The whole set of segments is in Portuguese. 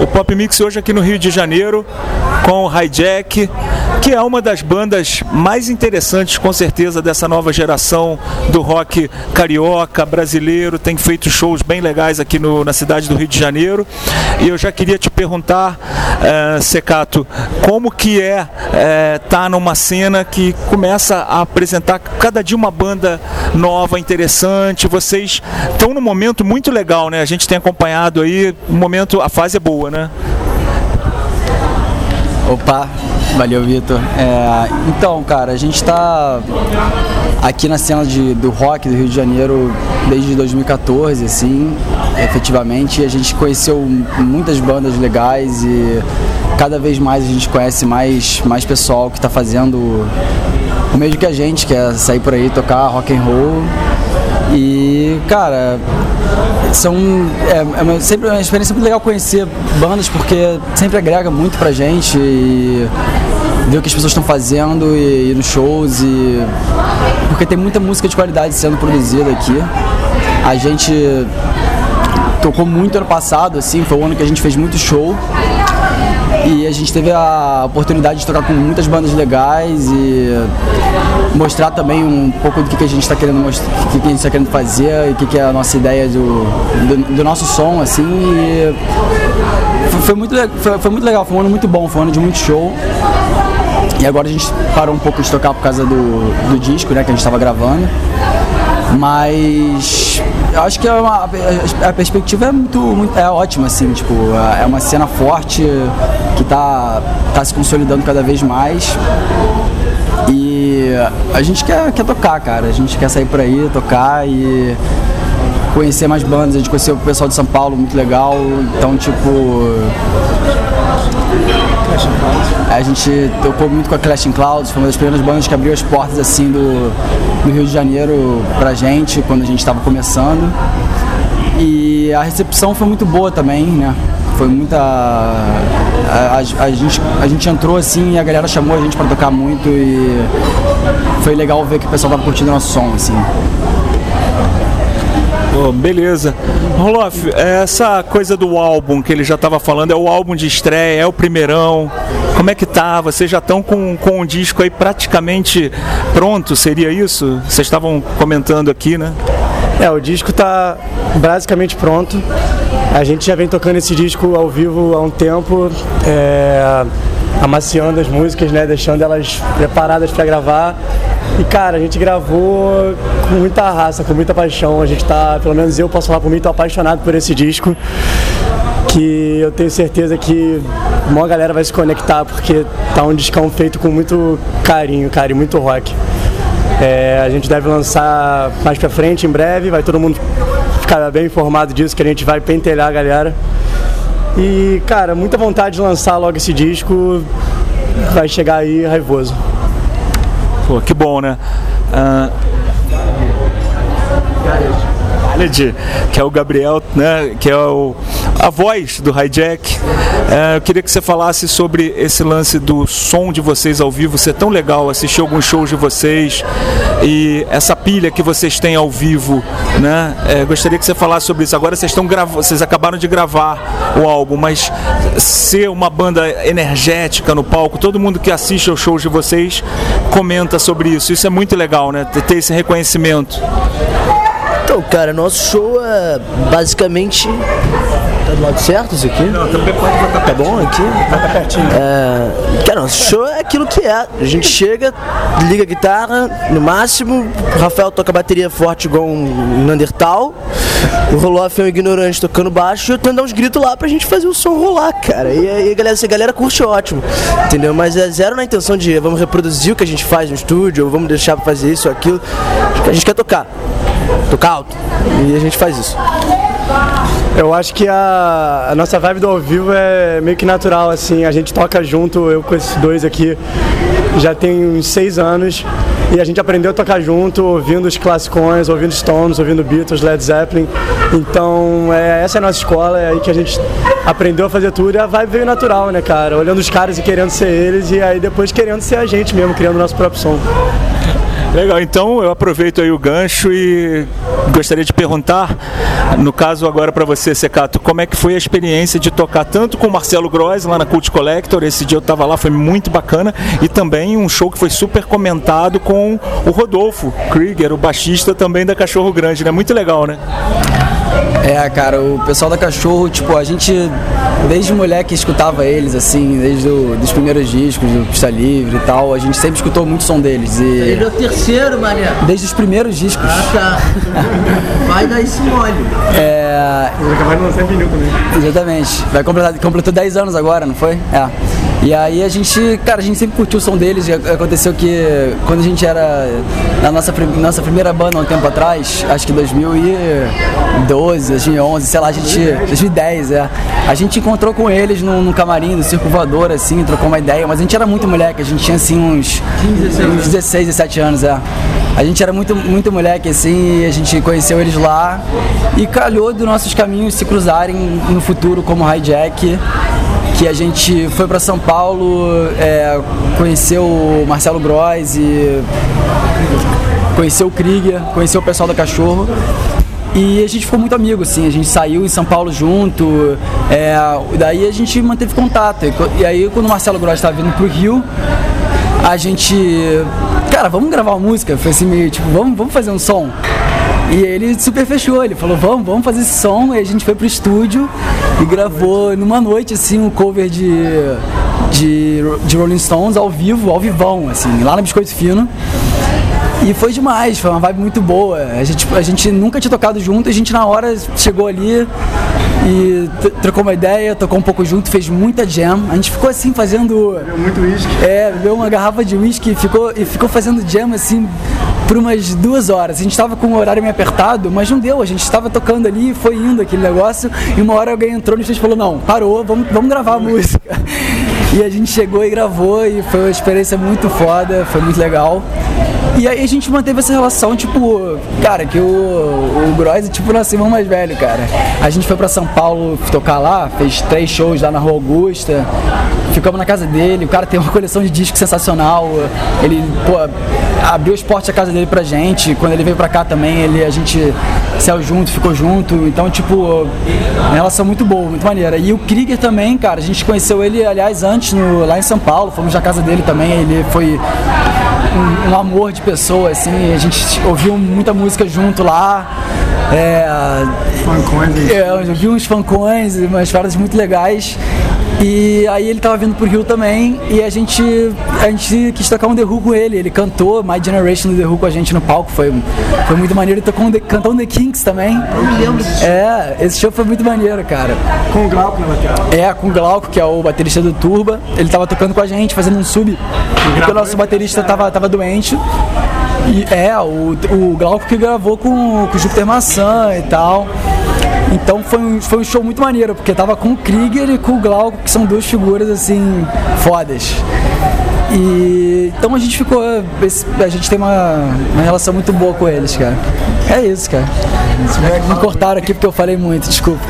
o Pop Mix hoje aqui no Rio de Janeiro com o Hijack, que é uma das bandas mais interessantes, com certeza, dessa nova geração do rock carioca, brasileiro. Tem feito shows bem legais aqui no, na cidade do Rio de Janeiro. E eu já queria te perguntar, uh, Secato, como que é estar uh, tá numa cena que começa a apresentar cada dia uma banda nova, interessante. Vocês estão num momento muito legal, né? A gente tem acompanhado aí, o momento, a fase é boa, né? Opa, valeu Vitor. É, então, cara, a gente está aqui na cena de, do rock do Rio de Janeiro desde 2014, assim, efetivamente. A gente conheceu muitas bandas legais e cada vez mais a gente conhece mais, mais pessoal que está fazendo o mesmo que a gente, que é sair por aí tocar rock and roll. E, cara, são é, é uma, sempre uma experiência muito legal conhecer bandas porque sempre agrega muito pra gente e ver o que as pessoas estão fazendo e ir nos shows e porque tem muita música de qualidade sendo produzida aqui. A gente tocou muito ano passado, assim, foi o ano que a gente fez muito show. E a gente teve a oportunidade de tocar com muitas bandas legais e mostrar também um pouco do que, a gente está querendo mostrar, o que, a gente está querendo fazer e o que, que é a nossa ideia do, do, do nosso som, assim. E foi, foi muito, foi, foi, muito legal, foi um ano muito bom, foi um ano de muito show. E agora a gente parou um pouco de tocar por causa do, do disco, né, que a gente estava gravando. Mas eu acho que é uma, a perspectiva é muito, muito, é ótima, assim, tipo, é uma cena forte que tá, tá se consolidando cada vez mais. E a gente quer, quer tocar, cara. A gente quer sair por aí, tocar e conhecer mais bandas. A gente conheceu o pessoal de São Paulo, muito legal. Então, tipo. A gente tocou muito com a Clash in Clouds, foi uma das primeiras bandas que abriu as portas assim do, do Rio de Janeiro pra gente quando a gente estava começando. E a recepção foi muito boa também, né? Foi muita. A, a, a, gente, a gente entrou assim e a galera chamou a gente para tocar muito e foi legal ver que o pessoal tava curtindo nosso som, assim. Oh, beleza. Roloff, essa coisa do álbum que ele já estava falando, é o álbum de estreia, é o primeirão. Como é que tá? Vocês já estão com, com um disco aí praticamente pronto, seria isso? Vocês estavam comentando aqui, né? É, o disco está basicamente pronto. A gente já vem tocando esse disco ao vivo há um tempo, é, amaciando as músicas, né, deixando elas preparadas para gravar. E cara, a gente gravou com muita raça, com muita paixão. A gente tá, pelo menos eu posso falar por mim, tô apaixonado por esse disco. Que eu tenho certeza que uma galera vai se conectar, porque tá um discão feito com muito carinho, cara, e muito rock. É, a gente deve lançar mais pra frente, em breve, vai todo mundo ficar bem informado disso, que a gente vai pentelhar a galera. E, cara, muita vontade de lançar logo esse disco. Vai chegar aí raivoso. Pô, que bom, né? Uh... que é o Gabriel, né, que é o, a voz do Hijack. É, eu queria que você falasse sobre esse lance do som de vocês ao vivo ser tão legal, assistir alguns shows de vocês e essa pilha que vocês têm ao vivo, né? É, gostaria que você falasse sobre isso. Agora vocês estão gravando, vocês acabaram de gravar o álbum, mas ser uma banda energética no palco, todo mundo que assiste aos shows de vocês comenta sobre isso. Isso é muito legal, né? Ter esse reconhecimento. Então, cara, nosso show é basicamente Tá do lado certo isso aqui? Não, também pode botar Tá bom aqui? Tá pertinho. É, cara, nosso show é aquilo que é. A gente chega, liga a guitarra, no máximo, o Rafael toca bateria forte igual um Neandertal, o Roloff é um ignorante tocando baixo e eu tento dar uns gritos lá pra gente fazer o som rolar, cara. E aí, galera, se a galera curte, ótimo. Entendeu? Mas é zero na intenção de vamos reproduzir o que a gente faz no estúdio, ou vamos deixar pra fazer isso ou aquilo. A gente quer tocar. Tocar alto. E a gente faz isso. Eu acho que a, a, nossa vibe do ao vivo é meio que natural, assim, a gente toca junto, eu com esses dois aqui, já tem uns seis anos, e a gente aprendeu a tocar junto, ouvindo os classicões, ouvindo Stones, ouvindo Beatles, Led Zeppelin, então é, essa é a nossa escola, é aí que a gente aprendeu a fazer tudo, e a vibe veio natural, né, cara, olhando os caras e querendo ser eles, e aí depois querendo ser a gente mesmo, criando o nosso próprio som. Legal, então eu aproveito aí o gancho e gostaria de perguntar, no caso agora para você, Secato, como é que foi a experiência de tocar tanto com o Marcelo Gross lá na Cult Collector, esse dia eu estava lá, foi muito bacana, e também um show que foi super comentado com o Rodolfo Krieger, o baixista também da Cachorro Grande, né? Muito legal, né? É, cara, o pessoal da Cachorro, tipo, a gente desde moleque escutava eles, assim, desde o, dos primeiros discos, do Pista Livre e tal, a gente sempre escutou muito som deles. E... Ele é o terceiro, Maria. Desde os primeiros discos. Ah, tá. Vai dar esse mole. É. Eles acabaram de lançar vinil também. Exatamente. Vai completar, completou 10 anos agora, não foi? É. E aí a gente, cara, a gente sempre curtiu o som deles. Aconteceu que quando a gente era na nossa, nossa primeira banda um tempo atrás, acho que 2012, 2011, sei lá, a gente. 2010, é. A gente encontrou com eles no, no camarim do Circo Voador, assim, trocou uma ideia, mas a gente era muito moleque, a gente tinha assim uns, 15, uns 16, 17 anos, é. A gente era muito, muito moleque, assim, e a gente conheceu eles lá e calhou dos nossos caminhos se cruzarem no futuro como hijack que a gente foi para São Paulo, é, conheceu o Marcelo Gross e conheceu o Krieger, conheceu o pessoal da Cachorro. E a gente ficou muito amigo, assim, a gente saiu em São Paulo junto, é, daí a gente manteve contato. E aí quando o Marcelo Gross estava vindo pro Rio, a gente. Cara, vamos gravar uma música? Foi assim meio tipo, vamos, vamos fazer um som. E ele super fechou, ele falou, vamos, vamos fazer esse som. E a gente foi pro estúdio e gravou numa noite, assim, um cover de, de, de Rolling Stones ao vivo, ao vivão, assim, lá no Biscoito Fino. E foi demais, foi uma vibe muito boa. A gente, a gente nunca tinha tocado junto, a gente na hora chegou ali e trocou uma ideia, tocou um pouco junto, fez muita jam. A gente ficou assim fazendo. Bebeu muito uísque. É, bebeu uma garrafa de uísque e ficou, e ficou fazendo jam assim por umas duas horas. A gente estava com o horário meio apertado, mas não deu. A gente estava tocando ali, foi indo aquele negócio, e uma hora alguém entrou e falou: Não, parou, vamos, vamos gravar a música. E a gente chegou e gravou, e foi uma experiência muito foda, foi muito legal. E aí a gente manteve essa relação, tipo, cara, que o, o Gross tipo nosso irmão mais velho, cara. A gente foi pra São Paulo tocar lá, fez três shows lá na Rua Augusta, ficamos na casa dele, o cara tem uma coleção de discos sensacional. Ele, pô, abriu os portos da casa dele pra gente. Quando ele veio pra cá também, ele, a gente saiu junto, ficou junto. Então, tipo, uma relação muito boa, muito maneira. E o Krieger também, cara, a gente conheceu ele, aliás, antes no, lá em São Paulo, fomos na casa dele também. Ele foi um, um, amor de pessoa, assim, a gente ouviu muita música junto lá. É, Fancões. É, eu vi uns fancões, umas paradas muito legais. E aí ele tava vindo pro Rio também e a gente, a gente quis tocar um The Who com ele. Ele cantou My Generation do The Who com a gente no palco, foi, foi muito maneiro. Ele tocou um The, cantou um The Kinks também. Eu me lembro disso. É, esse show foi muito maneiro, cara. Com o Glauco na bateria. É, com o Glauco, que é o baterista do Turba. Ele tava tocando com a gente, fazendo um sub. Porque o nosso baterista tava, tava doente. E é, o, o Glauco que gravou com, com o Júpiter Maçã e tal. Então foi um, foi um show muito maneiro, porque tava com o Krieger e com o Glauco, que são duas figuras assim, fodas. E então a gente ficou. A gente tem uma, uma relação muito boa com eles, cara. É isso, cara. Me cortaram aqui porque eu falei muito, desculpa.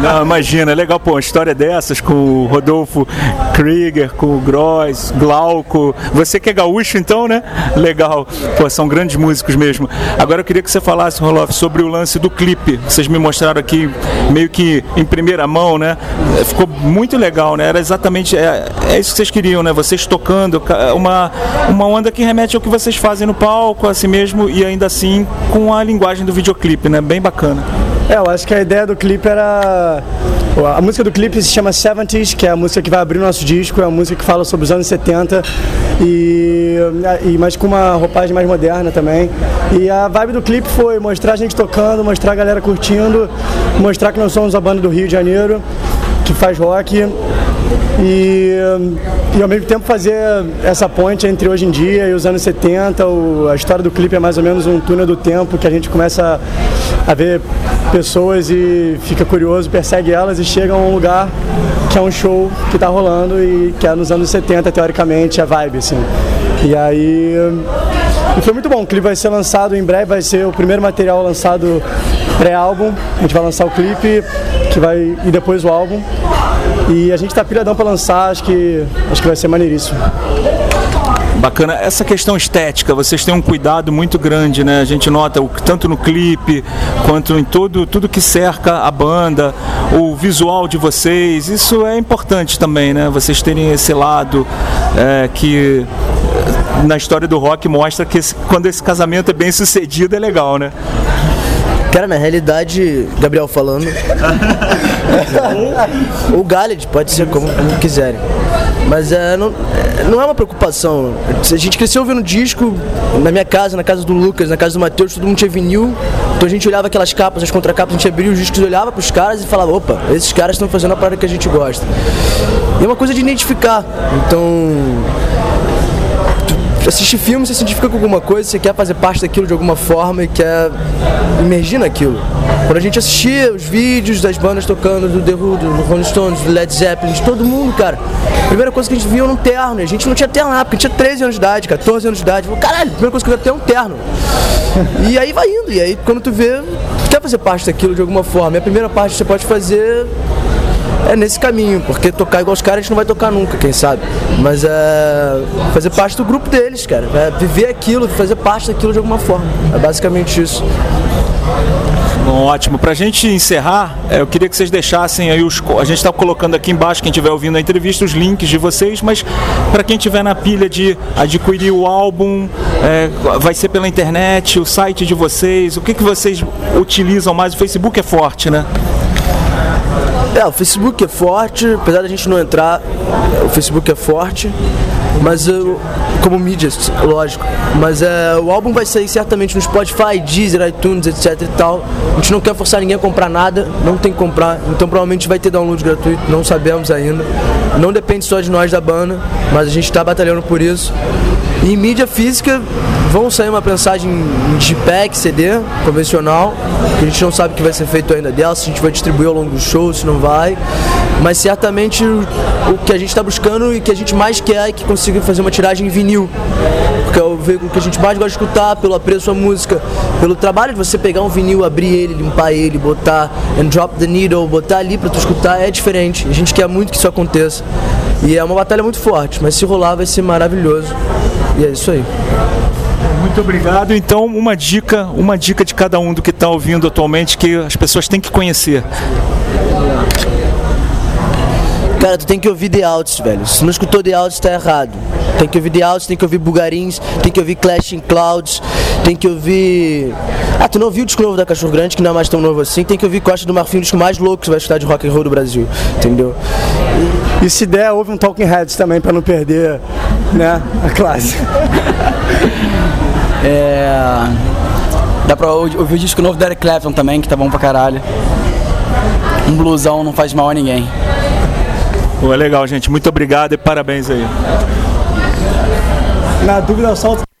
Não, imagina, é legal, pô, uma história dessas com o Rodolfo Krieger, com o Gross, Glauco. Você que é gaúcho, então, né? Legal. Pô, são grandes músicos mesmo. Agora eu queria que você falasse, Roloff, sobre o lance do clipe. Vocês me mostraram aqui meio que em primeira mão, né? Ficou muito legal, né? Era exatamente. É, é isso que vocês queriam, né? Vocês tocando, uma, uma onda que remete ao que vocês fazem no palco, assim mesmo, e ainda assim com a linguagem do videoclipe, né? Bem bacana. É, eu acho que a ideia do clipe era. A música do clipe se chama 70s, que é a música que vai abrir o nosso disco, é a música que fala sobre os anos 70, e, e, mas com uma roupagem mais moderna também. E a vibe do clipe foi mostrar a gente tocando, mostrar a galera curtindo, mostrar que nós somos a banda do Rio de Janeiro, que faz rock e, e ao mesmo tempo fazer essa ponte entre hoje em dia e os anos 70. O, a história do clipe é mais ou menos um túnel do tempo que a gente começa a ver pessoas e fica curioso, persegue elas e chega a um lugar que é um show que está rolando e que é nos anos 70, teoricamente, a vibe, assim. E aí. E foi muito bom, o clipe vai ser lançado em breve, vai ser o primeiro material lançado pré-álbum. A gente vai lançar o clipe que vai e depois o álbum. E a gente tá pilhadão pra lançar, acho que, acho que vai ser maneiríssimo. Bacana. Essa questão estética, vocês têm um cuidado muito grande, né? A gente nota o- tanto no clipe quanto em todo, tudo que cerca a banda, o visual de vocês. Isso é importante também, né? Vocês terem esse lado é, que na história do rock mostra que esse- quando esse casamento é bem sucedido é legal, né? Cara, na realidade, Gabriel falando. Ou Galed, pode ser como, como quiserem. Mas é, não, é, não é uma preocupação. A gente cresceu ouvindo disco na minha casa, na casa do Lucas, na casa do Matheus, todo mundo tinha vinil. Então a gente olhava aquelas capas, as contracapas, a gente abria os discos, olhava pros caras e falava: opa, esses caras estão fazendo a parada que a gente gosta. E é uma coisa de identificar. Então assistir filme, você se identifica com alguma coisa, você quer fazer parte daquilo de alguma forma e quer imergir naquilo. Quando a gente assistia os vídeos das bandas tocando, do The Who, do Rolling Stones, do Led Zeppelin, de todo mundo, cara, a primeira coisa que a gente via era um terno. A gente não tinha terno lá, porque tinha 13 anos de idade, 14 anos de idade. Falei, caralho, a primeira coisa que eu quero é um terno. E aí vai indo, e aí quando tu vê, tu quer fazer parte daquilo de alguma forma. E a primeira parte que você pode fazer é nesse caminho, porque tocar igual os caras a gente não vai tocar nunca, quem sabe. Mas é fazer parte do grupo deles, cara. É viver aquilo, fazer parte daquilo de alguma forma. É basicamente isso. Bom, ótimo. Para a gente encerrar, eh, eu queria que vocês deixassem aí os. A gente está colocando aqui embaixo, quem estiver ouvindo a entrevista, os links de vocês, mas para quem estiver na pilha de adquirir o álbum, eh, vai ser pela internet, o site de vocês, o que, que vocês utilizam mais? O Facebook é forte, né? É, o Facebook é forte, apesar da gente não entrar, o Facebook é forte, mas eu, como mídia, lógico. Mas é, o álbum vai sair certamente no Spotify, Deezer, iTunes, etc e tal. A gente não quer forçar ninguém a comprar nada, não tem que comprar, então provavelmente vai ter download gratuito, não sabemos ainda. Não depende só de nós da banda, mas a gente está batalhando por isso. Em mídia física vão sair uma prensagem em digipack, CD, convencional, que a gente não sabe o que vai ser feito ainda dela, se a gente vai distribuir ao longo do show, se não vai. Mas certamente o, que a gente está buscando e que a gente mais quer é que consiga fazer uma tiragem em vinil. Porque é o veículo que a gente mais gosta de escutar, pelo apreço à música, pelo trabalho de você pegar um vinil, abrir ele, limpar ele, botar and drop the needle, botar ali pra tu escutar, é diferente. A gente quer muito que isso aconteça. E é uma batalha muito forte, mas se rolar vai ser maravilhoso. E é isso aí. Muito obrigado. Então, uma dica, uma dica de cada um do que está ouvindo atualmente que as pessoas têm que conhecer. Cara, tu tem que ouvir The Outs, velho. Se não escutou The Outs, tá errado. Tem que ouvir The Outs, tem que ouvir Bugarins, tem que ouvir Clash in Clouds, tem que ouvir. Ah, tu não ouviu o disco novo da Cachorro Grande, que não é mais tão novo assim, tem que ouvir Costa do Marfim, o disco mais louco que você vai escutar de rock and roll do Brasil, entendeu? E se der, houve um Talking Heads também pra não perder né, a classe. É. Dá pra ou- ouvir o disco novo do Eric Clapton também, que tá bom pra caralho. Um blusão não faz mal a ninguém. É legal, gente. Muito obrigado e parabéns aí. Na dúvida, solta.